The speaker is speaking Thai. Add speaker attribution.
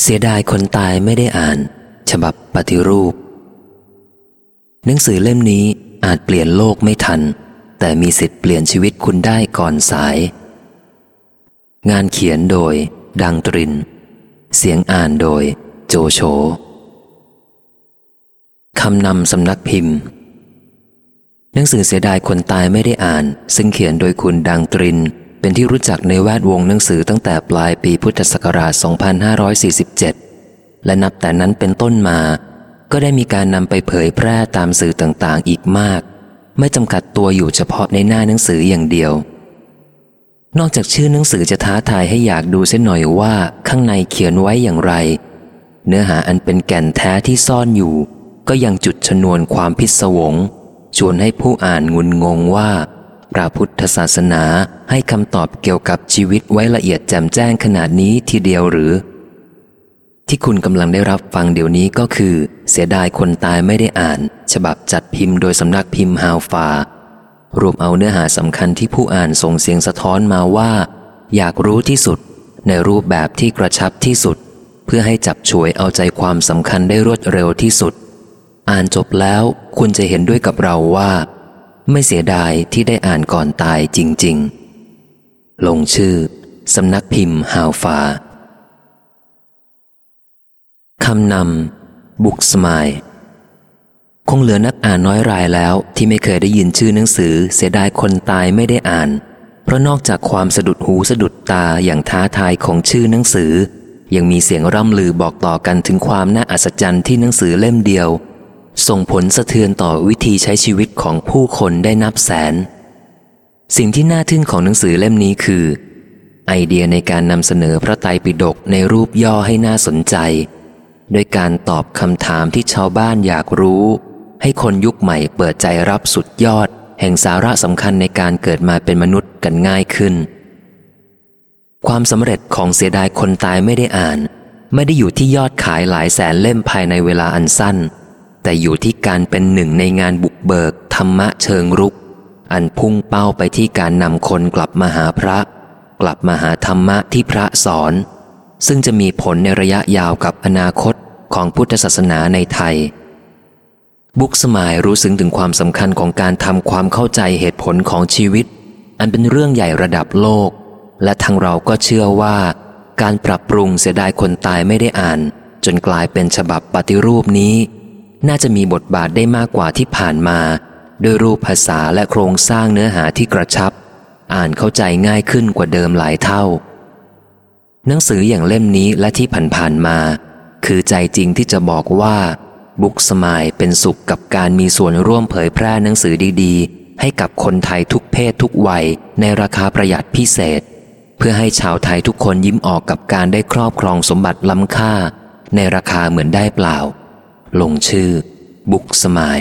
Speaker 1: เสียดายคนตายไม่ได้อ่าน ฉบับปฏิรูป หนังสือเล่มนี้อาจเปลี่ยนโลกไม่ทัน แต่มีสิทธิ์เปลี่ยนชีวิตคุณได้ก่อนสาย งานเขียนโดย ดังตริน เสียงอ่านโดย โจโฉคำนำสำนักพิมพ์ หนังสือเสียดายคนตายไม่ได้อ่าน ซึ่งเขียนโดยคุณดังตริน เป็นที่รู้จักในแวดวงหนังสือตั้งแต่ปลายปีพุทธศักราช 2547 และนับแต่นั้นเป็นต้นมา ก็ได้มีการนำไปเผยแพร่ตามสื่อต่างๆ อีกมาก ไม่จำกัดตัวอยู่เฉพาะในหน้าหนังสืออย่างเดียว นอกจากชื่อหนังสือจะท้าทายให้อยากดูเส้นหน่อยว่าข้างในเขียนไว้อย่างไร เนื้อหาอันเป็นแก่นแท้ที่ซ่อนอยู่ ก็ยังจุดชนวนความพิศวง ชวนให้ผู้อ่านงุนงงว่า พระพุทธศาสนาให้คำตอบเกี่ยวกับชีวิตไว้ละเอียดแจ่มแจ้งขนาดนี้ทีเดียวหรือ ที่คุณกำลังได้รับฟังเดี๋ยวนี้ก็คือ เสียดายคนตายไม่ได้อ่าน ฉบับจัดพิมพ์โดยสำนักพิมพ์ฮาวฟารวมเอาเนื้อหาสำคัญที่ผู้อ่านส่งเสียงสะท้อนมาว่า อยากรู้ที่สุด ในรูปแบบที่กระชับที่สุด เพื่อให้จับฉวยเอาใจความสำคัญได้รวดเร็วที่สุด อ่านจบแล้วคุณจะเห็นด้วยกับเราว่า ไม่เสียดายที่ได้อ่านก่อนตายจริง ๆ ลงชื่อ สำนักพิมพ์ฮาวฟาคำนำ บุกสมาย คงเหลือนักอ่านน้อยรายแล้วที่ไม่เคยได้ยินชื่อหนังสือ เสียดายคนตายไม่ได้อ่าน เพราะนอกจากความสะดุดหูสะดุดตาอย่างท้าทายของชื่อหนังสือ ยังมีเสียงร่ำลือบอกต่อกันถึงความน่าอัศจรรย์ที่หนังสือเล่มเดียว ส่งผลสะเทือนต่อวิธีใช้ชีวิตของผู้คนได้นับแสน สิ่งที่น่าทึ่งของหนังสือเล่มนี้คือ ไอเดียในการนำเสนอพระไตรปิฎกในรูปย่อให้น่าสนใจ โดยการตอบคำถามที่ชาวบ้านอยากรู้ ให้คนยุคใหม่เปิดใจรับสุดยอด แห่งสาระสำคัญในการเกิดมาเป็นมนุษย์กันง่ายขึ้น ความสำเร็จของเสียดายคนตายไม่ได้อ่าน ไม่ได้อยู่ที่ยอดขายหลายแสนเล่มภายในเวลาอันสั้น แต่อยู่ที่การเป็นหนึ่งในงานบุกเบิกธรรมะเชิงรุก อันพุ่งเป้าไปที่การนำคนกลับมาหาพระ กลับมาหาธรรมะที่พระสอน ซึ่งจะมีผลในระยะยาวกับอนาคตของพุทธศาสนาในไทย บุกสมายรู้สึงถึงความสำคัญของการทำความเข้าใจเหตุผลของชีวิต อันเป็นเรื่องใหญ่ระดับโลก และทางเราก็เชื่อว่า การปรับปรุงเสียดายคนตายไม่ได้อ่าน จนกลายเป็นฉบับปฏิรูปนี้ น่าจะมีบทบาทได้มากกว่าที่ผ่านมา ด้วยรูปภาษาและโครงสร้างเนื้อหาที่กระชับ อ่านเข้าใจง่ายขึ้นกว่าเดิมหลายเท่า หนังสืออย่างเล่มนี้และที่ผ่านๆมา คือใจจริงที่จะบอกว่า บุ๊กสมายเป็นสุขกับการมีส่วนร่วมเผยแพร่หนังสือดีๆ ให้กับคนไทยทุกเพศทุกวัยในราคาประหยัดพิเศษ เพื่อให้ชาวไทยทุกคนยิ้มออกกับการได้ครอบครองสมบัติล้ำค่า ในราคาเหมือนได้เปล่า ลงชื่อ บุ๊กสมาย